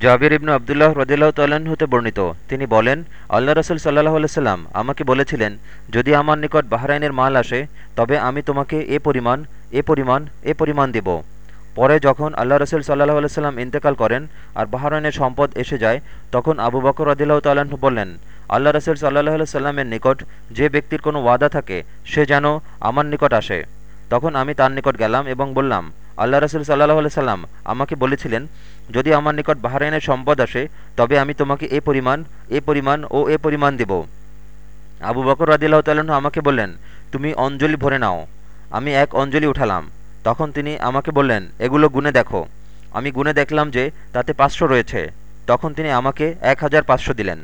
জাবির ইবনু আবদুল্লাহ রদিল্লাহ তাল্লাহ্ন হতে বর্ণিত। তিনি বলেন, আল্লাহ রসুল সাল্লাহ আলাইসাল্লাম আমাকে বলেছিলেন, যদি আমার নিকট বাহরাইনের মাল আসে, তবে আমি তোমাকে এ পরিমাণ এ পরিমাণ এ পরিমাণ দেব। পরে যখন আল্লাহ রসুল সাল্লাহ আলাইসাল্লাম ইন্তেকাল করেন আর বাহরাইনের সম্পদ এসে যায়, তখন আবু বকর রদিল্লাহ তাল্লাহ্ন বললেন, আল্লাহ রসুল সাল্লাহ সাল্লামের নিকট যে ব্যক্তির কোনো ওয়াদা থাকে, সে যেন আমার নিকট আসে। তখন আমি তার নিকট গেলাম এবং বললাম আল্লাহ রসুল সাল্লাহ সাল্লাম আমাকে বলেছিলেন, যদি আমার নিকট বাহরাইনের সম্পদ আসে, তবে আমি তোমাকে এ পরিমাণ এ পরিমাণ ও এ পরিমাণ দেব। আবু বকর রাদিল্লাহ তাল্লাহ আমাকে বললেন, তুমি অঞ্জলি ভরে নাও। আমি এক অঞ্জলি উঠালাম। তখন তিনি আমাকে বললেন, এগুলো গুনে দেখো। আমি গুনে দেখলাম যে তাতে পাঁচশো রয়েছে। তখন তিনি আমাকে এক হাজার পাঁচশো দিলেন।